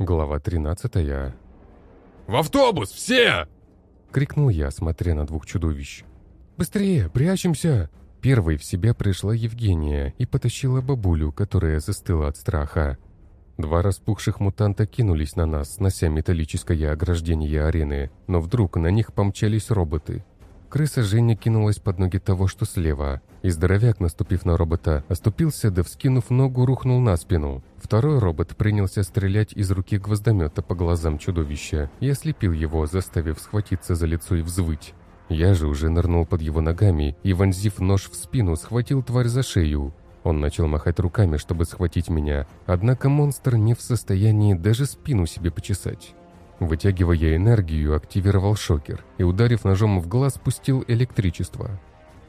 Глава 13 «В автобус, все!» — крикнул я, смотря на двух чудовищ. «Быстрее, прячемся!» Первой в себя пришла Евгения и потащила бабулю, которая застыла от страха. Два распухших мутанта кинулись на нас, снося металлическое ограждение арены, но вдруг на них помчались роботы. Крыса Женя кинулась под ноги того, что слева, и здоровяк, наступив на робота, оступился, да вскинув ногу, рухнул на спину. Второй робот принялся стрелять из руки гвоздомета по глазам чудовища и ослепил его, заставив схватиться за лицо и взвыть. Я же уже нырнул под его ногами и, вонзив нож в спину, схватил тварь за шею. Он начал махать руками, чтобы схватить меня, однако монстр не в состоянии даже спину себе почесать. Вытягивая энергию, активировал шокер и, ударив ножом в глаз, пустил электричество.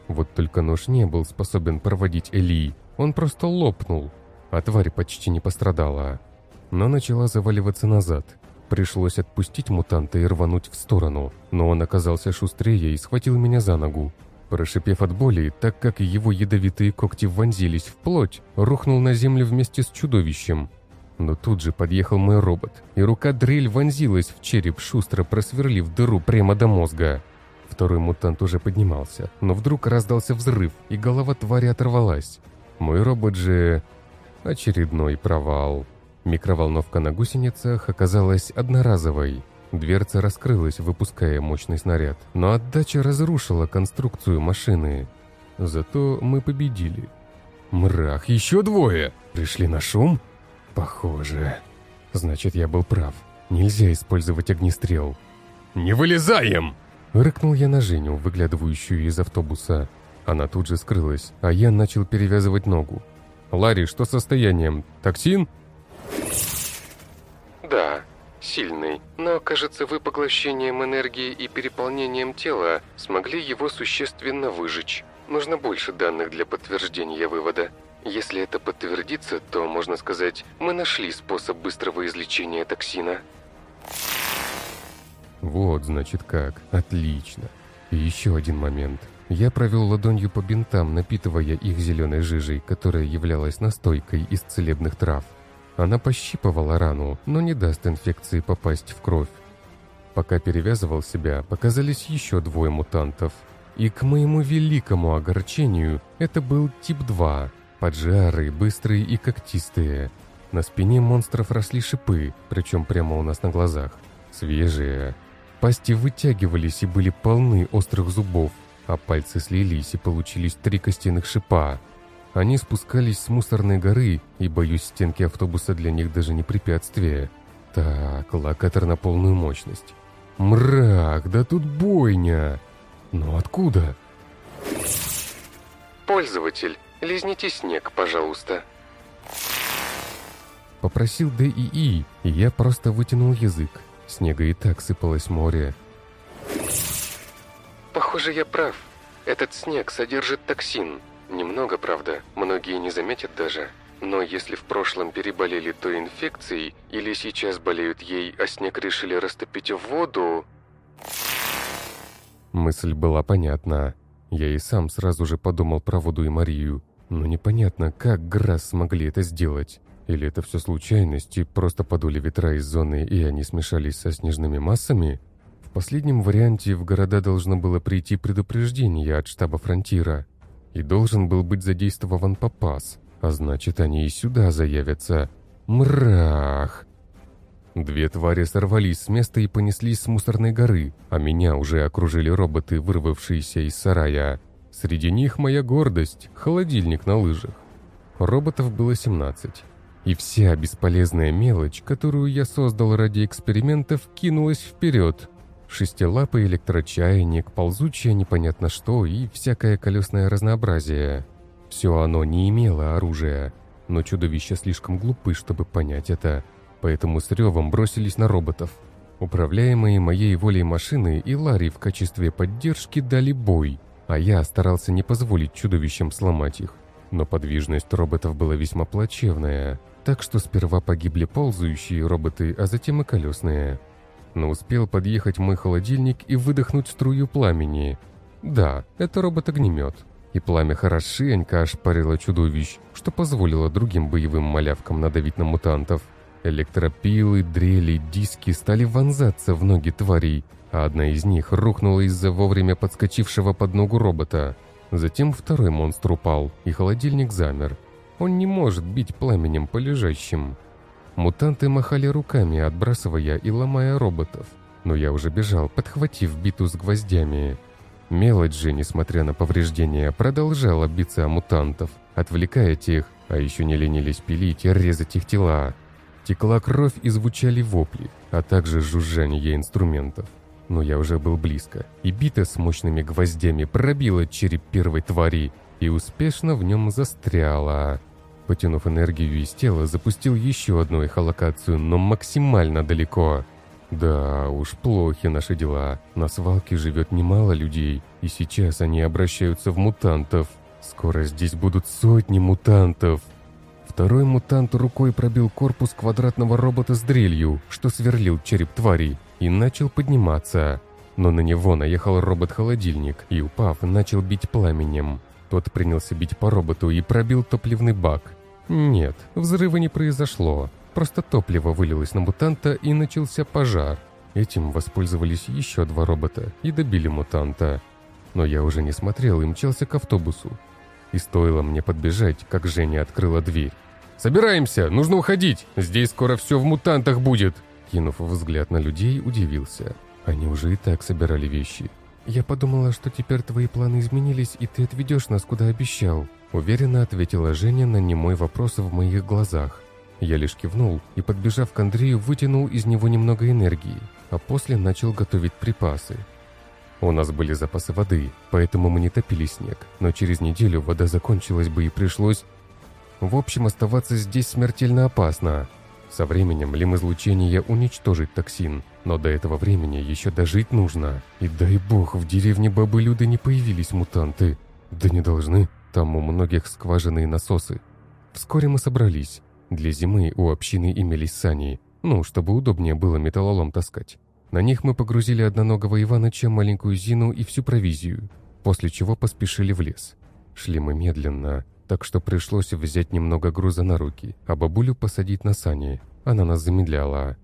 Вот только нож не был способен проводить Эли, он просто лопнул, а тварь почти не пострадала. Но начала заваливаться назад. Пришлось отпустить мутанта и рвануть в сторону, но он оказался шустрее и схватил меня за ногу. Прошипев от боли, так как его ядовитые когти вонзились в плоть, рухнул на землю вместе с чудовищем. Но тут же подъехал мой робот, и рука дрель вонзилась в череп, шустро просверлив дыру прямо до мозга. Второй мутант уже поднимался, но вдруг раздался взрыв, и голова твари оторвалась. Мой робот же... Очередной провал. Микроволновка на гусеницах оказалась одноразовой. Дверца раскрылась, выпуская мощный снаряд, но отдача разрушила конструкцию машины. Зато мы победили. Мрах, еще двое! Пришли на шум? Похоже. Значит, я был прав. Нельзя использовать огнестрел. «Не вылезаем!» Рыкнул я на Женю, выглядывающую из автобуса. Она тут же скрылась, а я начал перевязывать ногу. «Ларри, что с состоянием? Токсин?» «Да, сильный, но, кажется, вы поглощением энергии и переполнением тела смогли его существенно выжечь. Нужно больше данных для подтверждения вывода. Если это подтвердится, то, можно сказать, мы нашли способ быстрого излечения токсина». Вот, значит, как. Отлично. И еще один момент. Я провел ладонью по бинтам, напитывая их зеленой жижей, которая являлась настойкой из целебных трав. Она пощипывала рану, но не даст инфекции попасть в кровь. Пока перевязывал себя, показались еще двое мутантов. И к моему великому огорчению, это был тип 2. Поджарые, быстрые и когтистые. На спине монстров росли шипы, причем прямо у нас на глазах. Свежие, Пасти вытягивались и были полны острых зубов, а пальцы слились и получились три костяных шипа. Они спускались с мусорной горы, и, боюсь, стенки автобуса для них даже не препятствие. Так, локатор на полную мощность. Мрак, да тут бойня! Но откуда? Пользователь, лизните снег, пожалуйста. Попросил ДИИ, и я просто вытянул язык. Снега и так сыпалось море. Похоже, я прав. Этот снег содержит токсин. Немного, правда, многие не заметят даже. Но если в прошлом переболели той инфекцией, или сейчас болеют ей, а снег решили растопить в воду... Мысль была понятна. Я и сам сразу же подумал про воду и Марию. Но непонятно, как Грасс смогли это сделать. Или это все случайность, и просто подули ветра из зоны, и они смешались со снежными массами? В последнем варианте в города должно было прийти предупреждение от штаба фронтира. И должен был быть задействован попас. А значит, они и сюда заявятся. Мрах! Две твари сорвались с места и понеслись с мусорной горы, а меня уже окружили роботы, вырвавшиеся из сарая. Среди них моя гордость — холодильник на лыжах. Роботов было 17. И вся бесполезная мелочь, которую я создал ради экспериментов, кинулась вперед. Шестилапый электрочайник, ползучее непонятно что и всякое колесное разнообразие. Все оно не имело оружия, но чудовища слишком глупы, чтобы понять это. Поэтому с ревом бросились на роботов. Управляемые моей волей машины и Ларри в качестве поддержки дали бой, а я старался не позволить чудовищам сломать их. Но подвижность роботов была весьма плачевная – так что сперва погибли ползающие роботы, а затем и колесные. Но успел подъехать мой холодильник и выдохнуть струю пламени. Да, это робот-огнемет. И пламя хорошенько ошпарило чудовищ, что позволило другим боевым малявкам надавить на мутантов. Электропилы, дрели, диски стали вонзаться в ноги тварей, а одна из них рухнула из-за вовремя подскочившего под ногу робота. Затем второй монстр упал, и холодильник замер. Он не может бить пламенем по лежащим. Мутанты махали руками, отбрасывая и ломая роботов. Но я уже бежал, подхватив биту с гвоздями. Мелочь же, несмотря на повреждения, продолжала биться о мутантов, отвлекая тех, а еще не ленились пилить и резать их тела. Текла кровь и звучали вопли, а также жужжание инструментов. Но я уже был близко, и бита с мощными гвоздями пробила череп первой твари и успешно в нем застряла. Потянув энергию из тела, запустил еще одну эхолокацию, но максимально далеко. Да уж, плохи наши дела. На свалке живет немало людей, и сейчас они обращаются в мутантов. Скоро здесь будут сотни мутантов. Второй мутант рукой пробил корпус квадратного робота с дрелью, что сверлил череп твари, и начал подниматься. Но на него наехал робот-холодильник и, упав, начал бить пламенем. Тот принялся бить по роботу и пробил топливный бак. Нет, взрыва не произошло. Просто топливо вылилось на мутанта и начался пожар. Этим воспользовались еще два робота и добили мутанта. Но я уже не смотрел и мчался к автобусу. И стоило мне подбежать, как Женя открыла дверь. «Собираемся! Нужно уходить! Здесь скоро все в мутантах будет!» Кинув взгляд на людей, удивился. Они уже и так собирали вещи. «Я подумала, что теперь твои планы изменились, и ты отведешь нас, куда обещал», уверенно ответила Женя на немой вопрос в моих глазах. Я лишь кивнул и, подбежав к Андрею, вытянул из него немного энергии, а после начал готовить припасы. У нас были запасы воды, поэтому мы не топили снег, но через неделю вода закончилась бы и пришлось в общем, оставаться здесь смертельно опасно. Со временем лим-излучение уничтожит токсин, но до этого времени еще дожить нужно. И дай бог, в деревне Бабы Люды не появились мутанты. Да не должны, там у многих скважины насосы. Вскоре мы собрались. Для зимы у общины имелись сани, ну, чтобы удобнее было металлолом таскать. На них мы погрузили одноногого Иваныча, маленькую Зину и всю провизию, после чего поспешили в лес. Шли мы медленно, так что пришлось взять немного груза на руки, а бабулю посадить на сани. Она нас замедляла.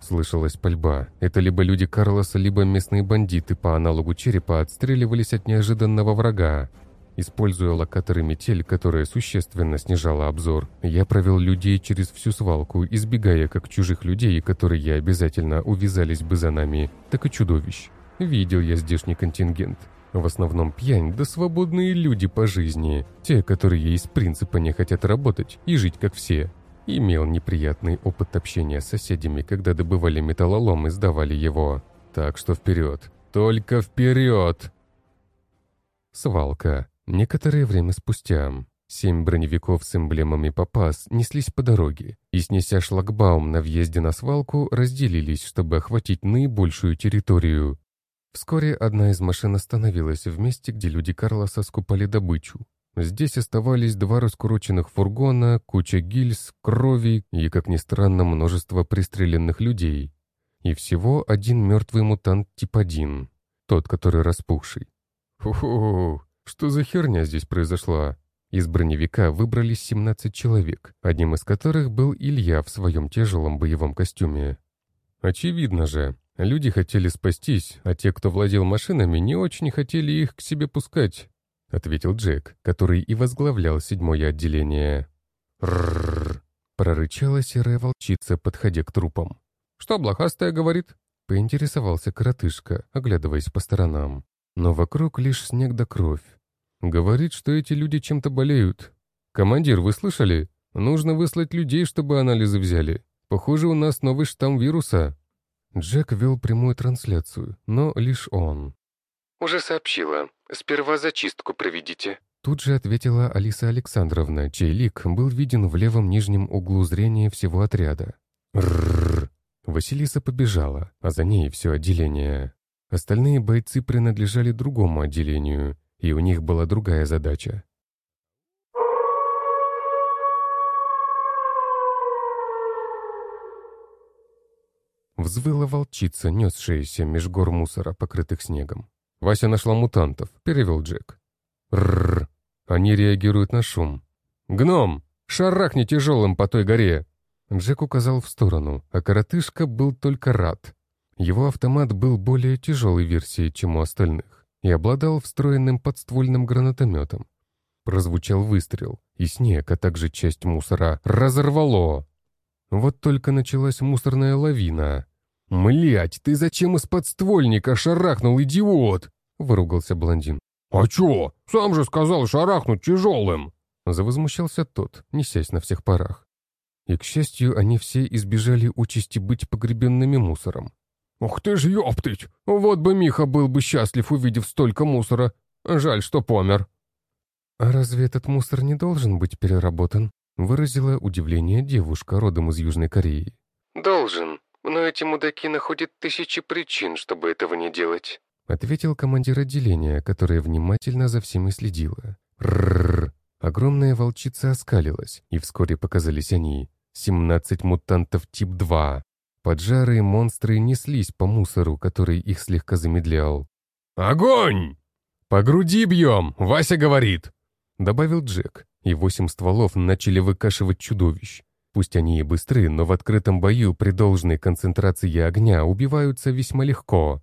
Слышалась пальба. Это либо люди Карлоса, либо местные бандиты по аналогу черепа отстреливались от неожиданного врага. Используя локаторы метель, которая существенно снижала обзор, я провел людей через всю свалку, избегая как чужих людей, которые обязательно увязались бы за нами, так и чудовищ. Видел я здешний контингент. В основном пьянь да свободные люди по жизни, те, которые из принципа не хотят работать и жить как все. Имел неприятный опыт общения с соседями, когда добывали металлолом и сдавали его. Так что вперед, только вперед! Свалка. Некоторое время спустя. Семь броневиков с эмблемами «Попас» неслись по дороге и, снеся шлагбаум на въезде на свалку, разделились, чтобы охватить наибольшую территорию. Вскоре одна из машин остановилась в месте, где люди Карлоса скупали добычу. Здесь оставались два раскуроченных фургона, куча гильз, крови и, как ни странно, множество пристреленных людей. И всего один мертвый мутант тип 1, тот, который распухший. Фу-фу, что за херня здесь произошла? Из броневика выбрались 17 человек, одним из которых был Илья в своем тяжелом боевом костюме. Очевидно же, Люди хотели спастись, а те, кто владел машинами, не очень хотели их к себе пускать», — ответил Джек, который и возглавлял седьмое отделение. «Ррррр», — прорычала серая волчица, подходя к трупам. «Что блохастая говорит?» — поинтересовался коротышка, оглядываясь по сторонам. Но вокруг лишь снег да кровь. «Говорит, что эти люди чем-то болеют. Командир, вы слышали? Нужно выслать людей, чтобы анализы взяли. Похоже, у нас новый штамм вируса». Джек вел прямую трансляцию, но лишь он. «Уже сообщила. Сперва зачистку проведите». Тут же ответила Алиса Александровна, чей лик был виден в левом нижнем углу зрения всего отряда. Ррррр. Василиса побежала, а за ней все отделение. Остальные бойцы принадлежали другому отделению, и у них была другая задача Взвыла волчица, несшаяся меж гор мусора, покрытых снегом. «Вася нашла мутантов», — перевел Джек. «Рррр! Они реагируют на шум. Гном! Шарахни тяжелым по той горе!» Джек указал в сторону, а коротышка был только рад. Его автомат был более тяжелой версией, чем у остальных, и обладал встроенным подствольным гранатометом. Прозвучал выстрел, и снег, а также часть мусора, разорвало. Вот только началась мусорная лавина. «Млять, ты зачем из подствольника шарахнул, идиот?» — выругался блондин. «А чё? Сам же сказал шарахнуть тяжелым!» Завозмущался тот, несясь на всех парах. И, к счастью, они все избежали участи быть погребенными мусором. «Ух ты ж ёптыть! Вот бы Миха был бы счастлив, увидев столько мусора. Жаль, что помер». «А разве этот мусор не должен быть переработан?» выразила удивление девушка родом из Южной Кореи. «Должен, но эти мудаки находят тысячи причин, чтобы этого не делать», ответил командир отделения, которая внимательно за всеми следила. Рррр. Огромная волчица оскалилась, и вскоре показались они. Семнадцать мутантов тип 2. Поджарые монстры неслись по мусору, который их слегка замедлял. «Огонь! По груди бьем, Вася говорит!» Добавил Джек, и восемь стволов начали выкашивать чудовищ. Пусть они и быстры, но в открытом бою при должной концентрации огня убиваются весьма легко.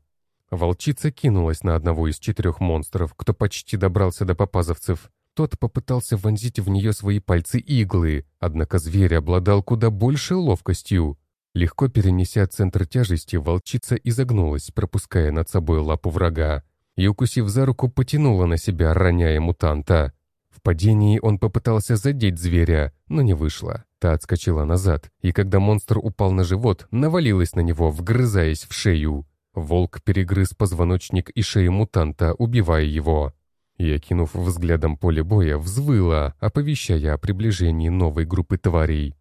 Волчица кинулась на одного из четырех монстров, кто почти добрался до попазовцев. Тот попытался вонзить в нее свои пальцы иглы, однако зверь обладал куда большей ловкостью. Легко перенеся центр тяжести, волчица изогнулась, пропуская над собой лапу врага, и, укусив за руку, потянула на себя, роняя мутанта. В падении он попытался задеть зверя, но не вышло. Та отскочила назад, и когда монстр упал на живот, навалилась на него, вгрызаясь в шею. Волк перегрыз позвоночник и шею мутанта, убивая его. И, окинув взглядом поле боя, взвыла, оповещая о приближении новой группы тварей.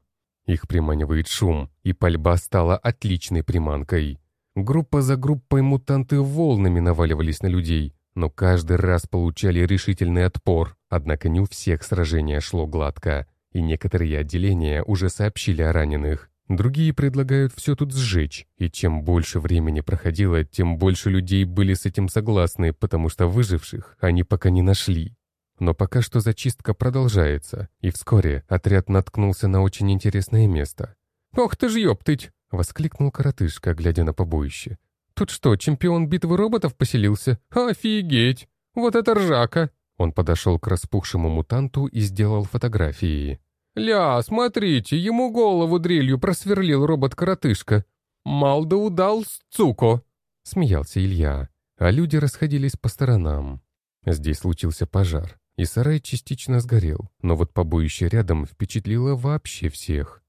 Их приманивает шум, и пальба стала отличной приманкой. Группа за группой мутанты волнами наваливались на людей, но каждый раз получали решительный отпор, однако не у всех сражение шло гладко, и некоторые отделения уже сообщили о раненых. Другие предлагают все тут сжечь, и чем больше времени проходило, тем больше людей были с этим согласны, потому что выживших они пока не нашли. Но пока что зачистка продолжается, и вскоре отряд наткнулся на очень интересное место. «Ох ты ж ёптыть!» — воскликнул коротышка, глядя на побоище. Тут что, чемпион битвы роботов поселился? Офигеть! Вот это ржака!» Он подошел к распухшему мутанту и сделал фотографии. «Ля, смотрите, ему голову дрелью просверлил робот-коротышка. Малда удал цуко!» — смеялся Илья, а люди расходились по сторонам. Здесь случился пожар, и сарай частично сгорел, но вот побоище рядом впечатлило вообще всех.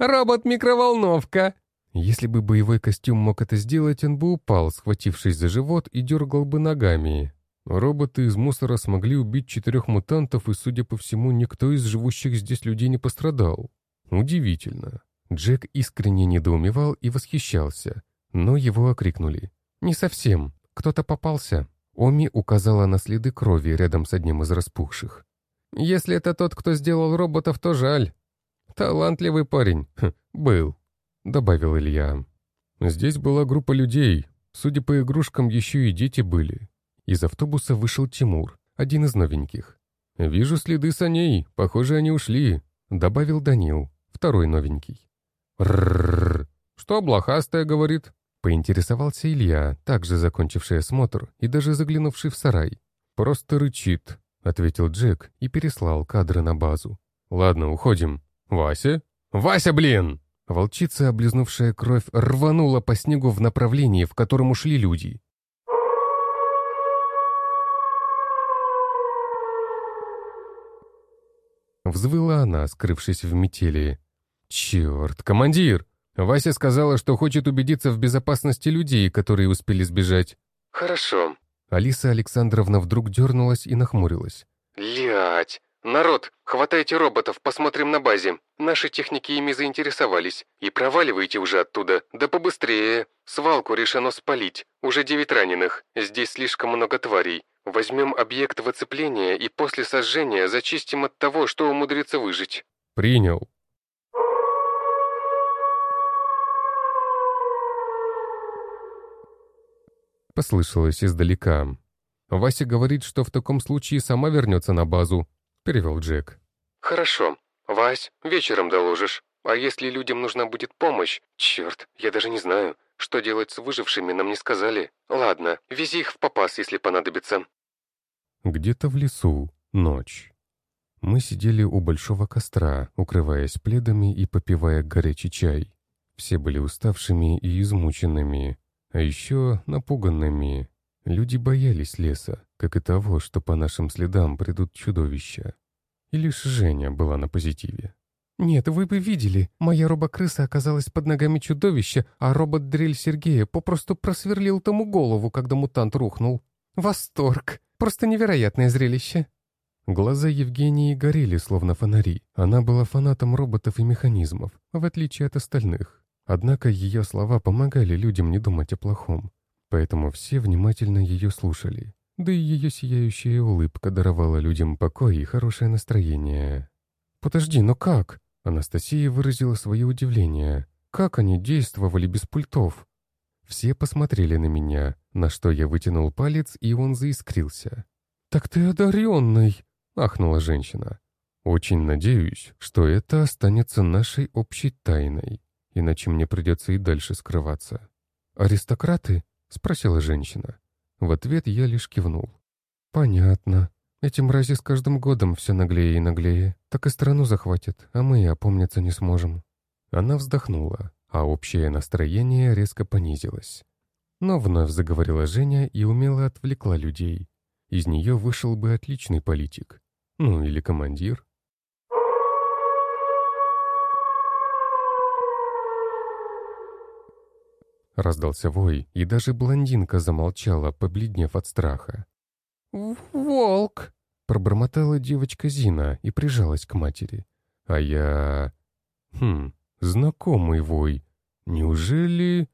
Робот-микроволновка!» Если бы боевой костюм мог это сделать, он бы упал, схватившись за живот, и дергал бы ногами. Роботы из мусора смогли убить четырех мутантов, и, судя по всему, никто из живущих здесь людей не пострадал. Удивительно. Джек искренне недоумевал и восхищался, но его окрикнули. «Не совсем. Кто-то попался». Оми указала на следы крови рядом с одним из распухших. «Если это тот, кто сделал роботов, то жаль. Талантливый парень. Хм, был» добавил Илья. Здесь была группа людей, судя по игрушкам, еще и дети были. Из автобуса вышел Тимур, один из новеньких. «Вижу следы саней, похоже, они ушли», — добавил Данил, второй новенький. «Ррррр, что блохастая говорит?» — поинтересовался Илья, также закончивший осмотр и даже заглянувший в сарай. «Просто рычит», — ответил Джек и переслал кадры на базу. «Ладно, уходим. Вася?» «Вася, блин!» Волчица, облизнувшая кровь, рванула по снегу в направлении, в котором ушли люди. Взвыла она, скрывшись в метели. «Черт, командир!» Вася сказала, что хочет убедиться в безопасности людей, которые успели сбежать. «Хорошо». Алиса Александровна вдруг дернулась и нахмурилась. «Лять! «Народ, хватайте роботов, посмотрим на базе. Наши техники ими заинтересовались. И проваливайте уже оттуда, да побыстрее. Свалку решено спалить. Уже девять раненых. Здесь слишком много тварей. Возьмем объект в оцепление и после сожжения зачистим от того, что умудрится выжить». «Принял». Послышалось издалека. Вася говорит, что в таком случае сама вернется на базу, перевел Джек. «Хорошо. «Вась, вечером доложишь. А если людям нужна будет помощь? Черт, я даже не знаю. Что делать с выжившими, нам не сказали. Ладно, вези их в попас, если понадобится». Где-то в лесу. Ночь. Мы сидели у большого костра, укрываясь пледами и попивая горячий чай. Все были уставшими и измученными, а еще напуганными. Люди боялись леса, как и того, что по нашим следам придут чудовища. И лишь Женя была на позитиве. «Нет, вы бы видели, моя робокрыса оказалась под ногами чудовища, а робот-дрель Сергея попросту просверлил тому голову, когда мутант рухнул. Восторг! Просто невероятное зрелище!» Глаза Евгении горели, словно фонари. Она была фанатом роботов и механизмов, в отличие от остальных. Однако ее слова помогали людям не думать о плохом. Поэтому все внимательно ее слушали. Да и ее сияющая улыбка даровала людям покой и хорошее настроение. «Подожди, но как?» Анастасия выразила свое удивление. «Как они действовали без пультов?» Все посмотрели на меня, на что я вытянул палец, и он заискрился. «Так ты одаренный!» — ахнула женщина. «Очень надеюсь, что это останется нашей общей тайной, иначе мне придется и дальше скрываться». «Аристократы?» — спросила женщина. В ответ я лишь кивнул. «Понятно. Эти мрази с каждым годом все наглее и наглее. Так и страну захватят, а мы и опомниться не сможем». Она вздохнула, а общее настроение резко понизилось. Но вновь заговорила Женя и умело отвлекла людей. Из нее вышел бы отличный политик. Ну, или командир. Раздался вой, и даже блондинка замолчала, побледнев от страха. «Волк!» Пробормотала девочка Зина и прижалась к матери. А я... Хм, знакомый вой. Неужели...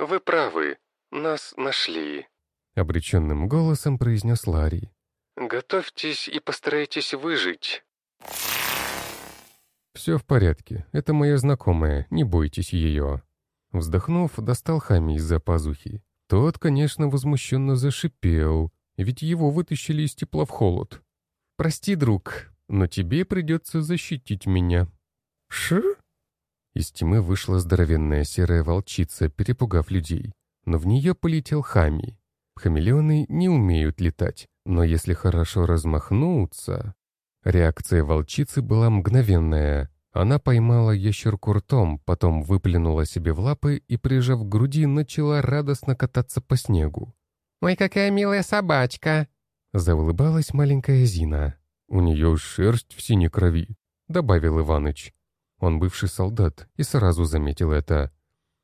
«Вы правы. Нас нашли», — обреченным голосом произнес Ларри. «Готовьтесь и постарайтесь выжить». «Все в порядке. Это моя знакомая. Не бойтесь ее». Вздохнув, достал Хами из-за пазухи. Тот, конечно, возмущенно зашипел, ведь его вытащили из тепла в холод. «Прости, друг, но тебе придется защитить меня». «Ш?» Из тьмы вышла здоровенная серая волчица, перепугав людей. Но в нее полетел Хами. Хамелеоны не умеют летать, но если хорошо размахнуться... Реакция волчицы была мгновенная. Она поймала ящерку ртом, потом выплюнула себе в лапы и, прижав к груди, начала радостно кататься по снегу. «Ой, какая милая собачка!» Заулыбалась маленькая Зина. «У нее шерсть в синей крови», — добавил Иваныч. Он бывший солдат и сразу заметил это.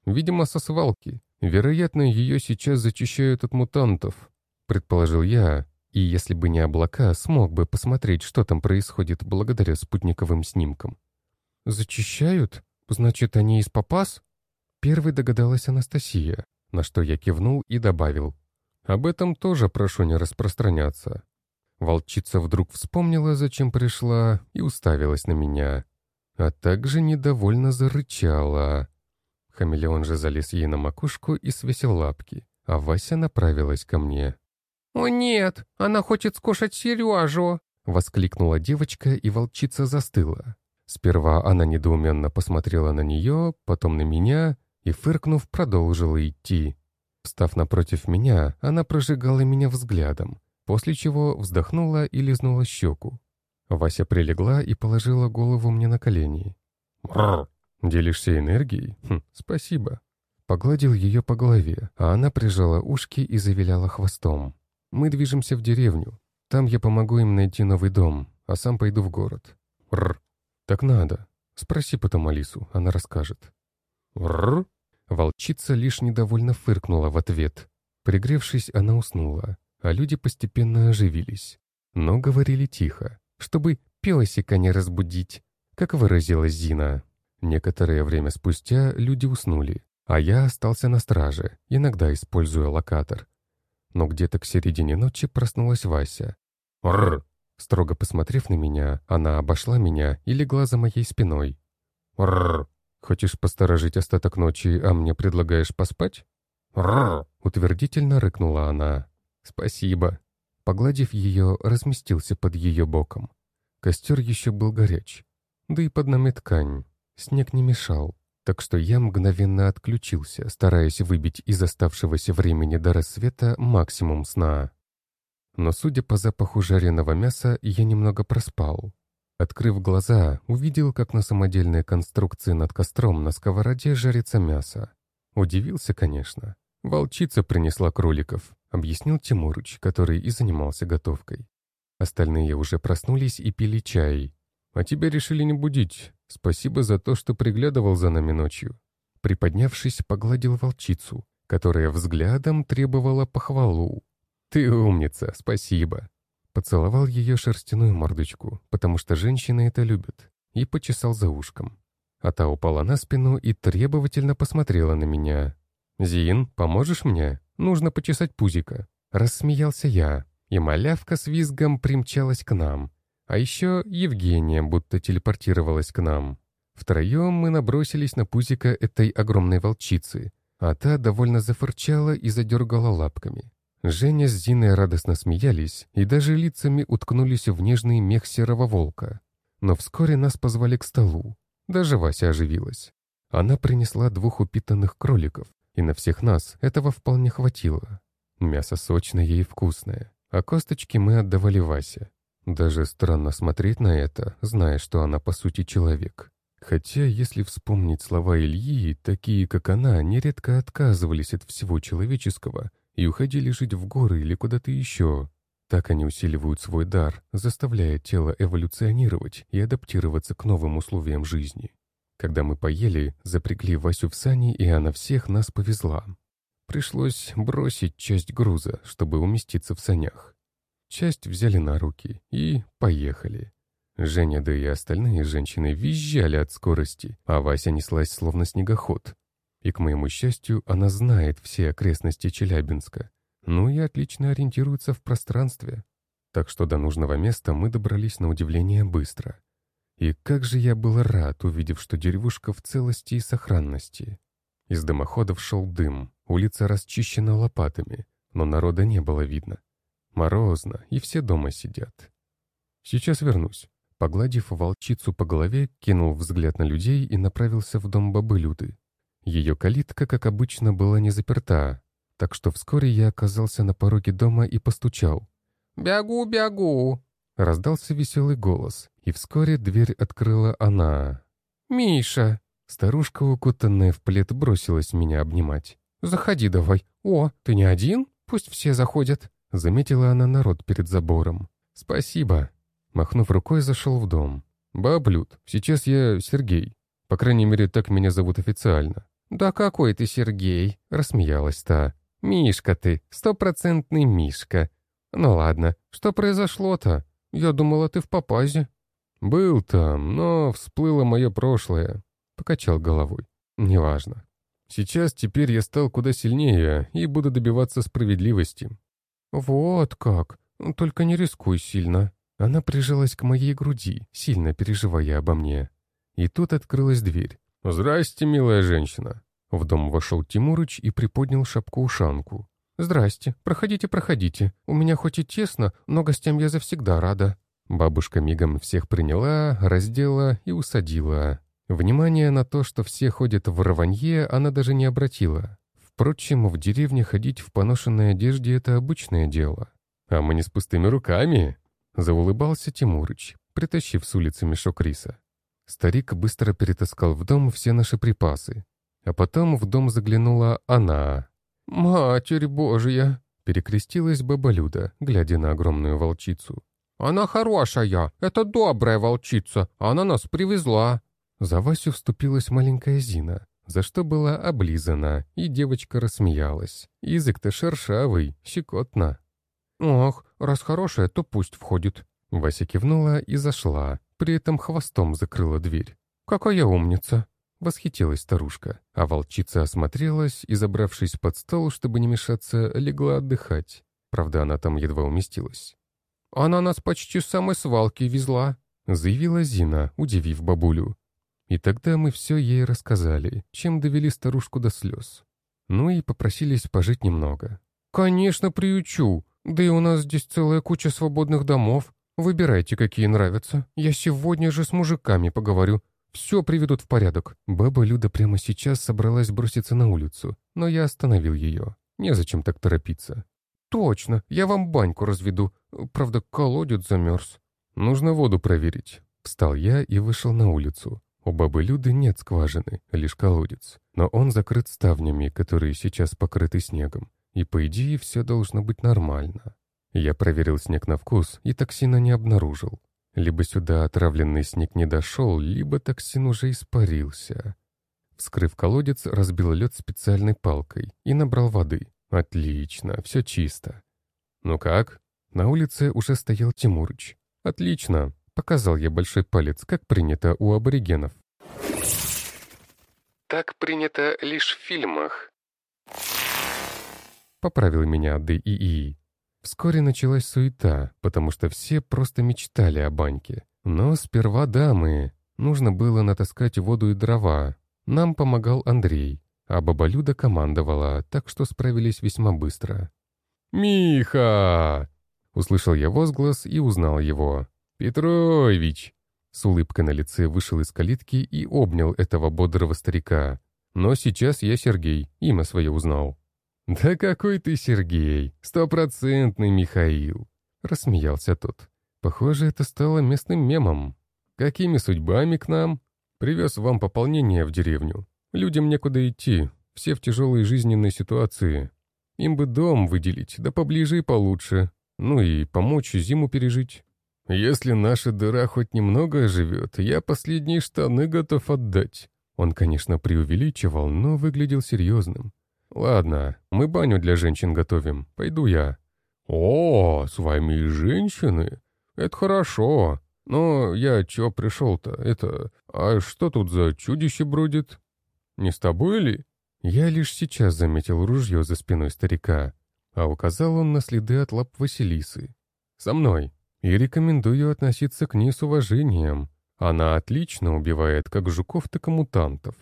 «Видимо, со свалки. Вероятно, ее сейчас зачищают от мутантов», — предположил я, и если бы не облака, смог бы посмотреть, что там происходит благодаря спутниковым снимкам. «Зачищают? Значит, они из попас?» Первой догадалась Анастасия, на что я кивнул и добавил. Об этом тоже прошу не распространяться. Волчица вдруг вспомнила, зачем пришла, и уставилась на меня. А также недовольно зарычала. Хамелеон же залез ей на макушку и свесил лапки, а Вася направилась ко мне. «О нет, она хочет скушать Сережу!» — воскликнула девочка, и волчица застыла. Сперва она недоуменно посмотрела на нее, потом на меня и, фыркнув, продолжила идти. Встав напротив меня, она прожигала меня взглядом, после чего вздохнула и лизнула щеку. Вася прилегла и положила голову мне на колени. «Бррр! Делишься энергией? Хм, спасибо». Погладил ее по голове, а она прижала ушки и завиляла хвостом. «Мы движемся в деревню. Там я помогу им найти новый дом, а сам пойду в город». «Бррр! Так надо. Спроси потом Алису, она расскажет». «Бррр!» Волчица лишь недовольно фыркнула в ответ. Пригревшись, она уснула, а люди постепенно оживились. Но говорили тихо, чтобы песика не разбудить, как выразилась Зина. Некоторое время спустя люди уснули, а я остался на страже, иногда используя локатор. Но где-то к середине ночи проснулась Вася. «Рррр!» Строго посмотрев на меня, она обошла меня и легла за моей спиной. «Рррр!» Хочешь посторожить остаток ночи, а мне предлагаешь поспать?» «Рррр!» — утвердительно рыкнула она. «Спасибо». Погладив ее, разместился под ее боком. Костер еще был горяч. Да и под нами ткань. Снег не мешал. Так что я мгновенно отключился, стараясь выбить из оставшегося времени до рассвета максимум сна. Но, судя по запаху жареного мяса, я немного проспал. Открыв глаза, увидел, как на самодельной конструкции над костром на сковороде жарится мясо. Удивился, конечно. Волчица принесла кроликов, объяснил Тимурыч, который и занимался готовкой. Остальные уже проснулись и пили чай. А тебя решили не будить. Спасибо за то, что приглядывал за нами ночью. Приподнявшись, погладил волчицу, которая взглядом требовала похвалу. «Ты умница, спасибо!» Поцеловал ее шерстяную мордочку, потому что женщины это любят, и почесал за ушком. А та упала на спину и требовательно посмотрела на меня. «Зин, поможешь мне? Нужно почесать пузика». Рассмеялся я, и малявка с визгом примчалась к нам. А еще Евгения будто телепортировалась к нам. Втроем мы набросились на пузика этой огромной волчицы, а та довольно зафырчала и задергала лапками. Женя с Зиной радостно смеялись и даже лицами уткнулись в нежный мех серого волка. Но вскоре нас позвали к столу. Даже Вася оживилась. Она принесла двух упитанных кроликов, и на всех нас этого вполне хватило. Мясо сочное и вкусное, а косточки мы отдавали Васе. Даже странно смотреть на это, зная, что она по сути человек. Хотя, если вспомнить слова Ильи, такие, как она, нередко отказывались от всего человеческого и уходили жить в горы или куда-то еще. Так они усиливают свой дар, заставляя тело эволюционировать и адаптироваться к новым условиям жизни. Когда мы поели, запрягли Васю в сани, и она всех нас повезла. Пришлось бросить часть груза, чтобы уместиться в санях. Часть взяли на руки и поехали. Женя, да и остальные женщины визжали от скорости, а Вася неслась словно снегоход, и, к моему счастью, она знает все окрестности Челябинска. Ну и отлично ориентируется в пространстве. Так что до нужного места мы добрались на удивление быстро. И как же я был рад, увидев, что деревушка в целости и сохранности. Из дымоходов шел дым, улица расчищена лопатами, но народа не было видно. Морозно, и все дома сидят. Сейчас вернусь. Погладив волчицу по голове, кинул взгляд на людей и направился в дом бабы Люды. Ее калитка, как обычно, была не заперта, так что вскоре я оказался на пороге дома и постучал. «Бегу, бегу!» Раздался веселый голос, и вскоре дверь открыла она. «Миша!» Старушка, укутанная в плед, бросилась меня обнимать. «Заходи давай. О, ты не один? Пусть все заходят». Заметила она народ перед забором. «Спасибо». Махнув рукой, зашел в дом. «Баблюд, сейчас я Сергей. По крайней мере, так меня зовут официально. «Да какой ты, Сергей!» — рассмеялась та. «Мишка ты, стопроцентный Мишка. Ну ладно, что произошло-то? Я думала, ты в попазе». «Был там, но всплыло мое прошлое», — покачал головой. «Неважно. Сейчас теперь я стал куда сильнее и буду добиваться справедливости». «Вот как. Только не рискуй сильно». Она прижалась к моей груди, сильно переживая обо мне. И тут открылась дверь. «Здрасте, милая женщина!» В дом вошел Тимурыч и приподнял шапку-ушанку. «Здрасте, проходите, проходите. У меня хоть и тесно, но гостям я завсегда рада». Бабушка мигом всех приняла, раздела и усадила. Внимание на то, что все ходят в рванье, она даже не обратила. Впрочем, в деревне ходить в поношенной одежде — это обычное дело. «А мы не с пустыми руками!» — заулыбался Тимурыч, притащив с улицы мешок риса. Старик быстро перетаскал в дом все наши припасы. А потом в дом заглянула она. «Матерь Божья!» — перекрестилась баба Люда, глядя на огромную волчицу. «Она хорошая, это добрая волчица, она нас привезла». За Васю вступилась маленькая Зина, за что была облизана, и девочка рассмеялась. Язык-то шершавый, щекотно. «Ох, раз хорошая, то пусть входит». Вася кивнула и зашла, при этом хвостом закрыла дверь. «Какая умница!» — восхитилась старушка, а волчица осмотрелась и, забравшись под стол, чтобы не мешаться, легла отдыхать. Правда, она там едва уместилась. «Она нас почти с самой свалки везла», — заявила Зина, удивив бабулю. И тогда мы все ей рассказали, чем довели старушку до слез. Ну и попросились пожить немного. «Конечно, приючу. Да и у нас здесь целая куча свободных домов. Выбирайте, какие нравятся. Я сегодня же с мужиками поговорю. Все приведут в порядок». Баба Люда прямо сейчас собралась броситься на улицу, но я остановил ее. Незачем так торопиться. «Точно, я вам баньку разведу. Правда, колодец замерз». «Нужно воду проверить». Встал я и вышел на улицу. У бабы Люды нет скважины, лишь колодец. Но он закрыт ставнями, которые сейчас покрыты снегом. И по идее все должно быть нормально. Я проверил снег на вкус и токсина не обнаружил. Либо сюда отравленный снег не дошел, либо токсин уже испарился. Вскрыв колодец, разбил лед специальной палкой и набрал воды. Отлично, все чисто. Ну как? На улице уже стоял Тимурыч. Отлично, Показал я большой палец, как принято у аборигенов. Так принято лишь в фильмах. Поправил меня ДИИ. Вскоре началась суета, потому что все просто мечтали о баньке. Но сперва дамы. Нужно было натаскать воду и дрова. Нам помогал Андрей, а баба Люда командовала, так что справились весьма быстро. «Миха!» Услышал я возглас и узнал его. «Петрович!» С улыбкой на лице вышел из калитки и обнял этого бодрого старика. «Но сейчас я Сергей, имя свое узнал». «Да какой ты Сергей! Стопроцентный Михаил!» Рассмеялся тот. «Похоже, это стало местным мемом. Какими судьбами к нам? Привез вам пополнение в деревню. Людям некуда идти, все в тяжелой жизненной ситуации. Им бы дом выделить, да поближе и получше. Ну и помочь зиму пережить. Если наша дыра хоть немного оживет, я последние штаны готов отдать». Он, конечно, преувеличивал, но выглядел серьезным. «Ладно, мы баню для женщин готовим. Пойду я». «О, с вами и женщины? Это хорошо. Но я чё пришел-то? Это... А что тут за чудище бродит? Не с тобой ли?» Я лишь сейчас заметил ружье за спиной старика, а указал он на следы от лап Василисы. «Со мной!» И рекомендую относиться к ней с уважением. Она отлично убивает как жуков, так и мутантов.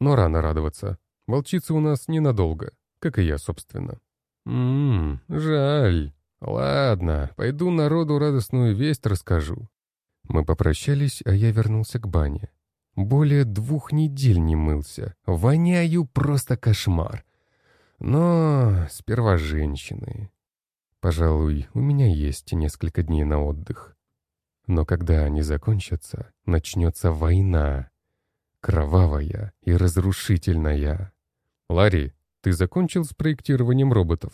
Но рано радоваться. Волчица у нас ненадолго, как и я, собственно. Ммм, жаль. Ладно, пойду народу радостную весть расскажу. Мы попрощались, а я вернулся к бане. Более двух недель не мылся. Воняю просто кошмар. Но сперва женщины. Пожалуй, у меня есть несколько дней на отдых. Но когда они закончатся, начнется война. Кровавая и разрушительная. Ларри, ты закончил с проектированием роботов?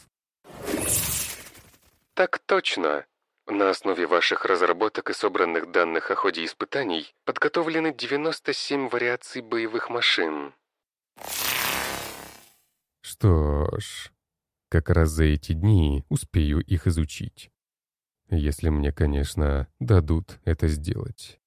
Так точно. На основе ваших разработок и собранных данных о ходе испытаний подготовлены 97 вариаций боевых машин. Что ж, как раз за эти дни успею их изучить. Если мне, конечно, дадут это сделать.